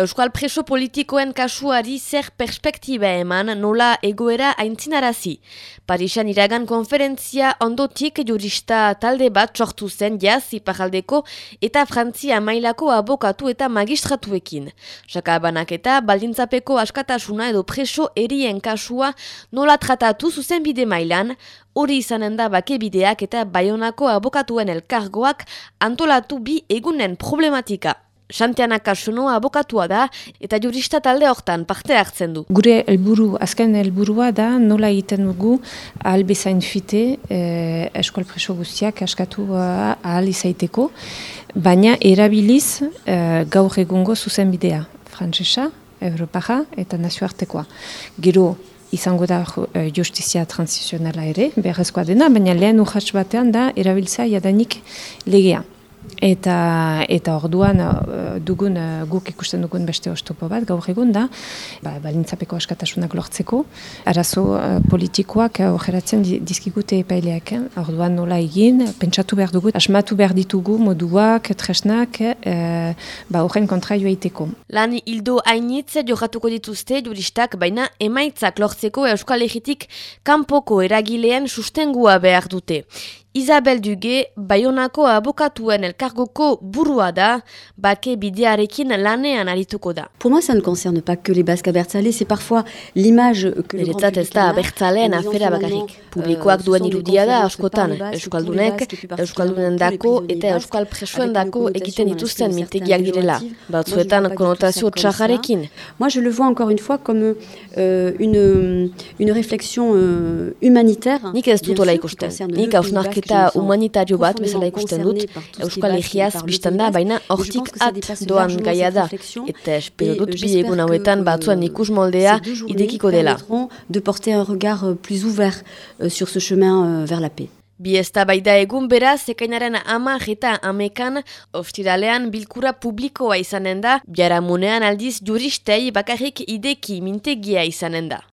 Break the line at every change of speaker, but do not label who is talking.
Euskal preso politikoen kasuari zer perspektiba eman nola egoera aintzinarazi. Parisan iragan konferentzia ondotik jurista talde bat sortu zen jaz iparaldeko eta frantzia mailako abokatu eta magistratuekin. Sakabanak eta baldintzapeko askatasuna edo preso erien kasua nola tratatu zuzen bide mailan, hori izanen da bakebideak eta baionako abokatuen elkargoak antolatu bi egunen problematika. Santiana Kasuno abokatua da eta jurista talde hortan parte hartzen du.
Gure helburu azken helburua da nola egiten dugu ahal bezain fite eh, eskual preso guztiak askatu uh, ahal izaiteko, baina erabiliz eh, gaur egungo zuzen bidea, frantzesa, Europaja eta nazioartekoa. Gero izango da uh, justizia transizionala ere, beharrezkoa dena, baina lehen urratx batean da erabiltza jadanik legea. Eta, eta orduan uh, dugun, uh, guk ikusten dugun beste ostopo bat, gaur egun da, ba, balintzapeko askatasunak lortzeko, arazo uh, politikoak horrelatzen uh, dizkigute epaileak, eh? orduan nola egin, pentsatu behar dugu, asmatu behar ditugu moduak, tresnak, uh, ba horren kontra joaiteko.
Lan hildo hainitz jokatuko dituzte juristak, baina emaitzak lortzeko euskal egitik kanpoko eragileen sustengua behar dute. Isabel Duge, Bayonako abokatuen elkargoko burua da, bake bidearekin lanean arituko da.
Pour moi, ça ne concerne pas que les Basques abertzale, c'est parfois l'image que le
grand public en a. abertzaleen afera bakarrik. Publikoak duen irudia da askotan, Euskaldunek, Euskaldunen dako eta Euskal presuen dako egiten dituzten mintegiak direla. Batzuetan konotazio txajarekin.
Moi, je le vois encore une fois comme euh, une, une réflexion euh, humanitaire.
Nik ez dut ola ikusten. Nik hausnark eta humanitario bat bezala ikusten dut, Euskal Herriaz biztan da, baina hortik at doan gaia da. Eta espero dut bi egun hauetan batzuan ikus moldea idekiko dela.
De porter un regard euh, plus ouvert euh, sur ce chemin euh, vers la paix.
Bi ez da baida egun beraz, ekainaren ama eta amekan, oftiralean bilkura publikoa izanen da, biara munean aldiz juristei bakarrik ideki mintegia izanen da.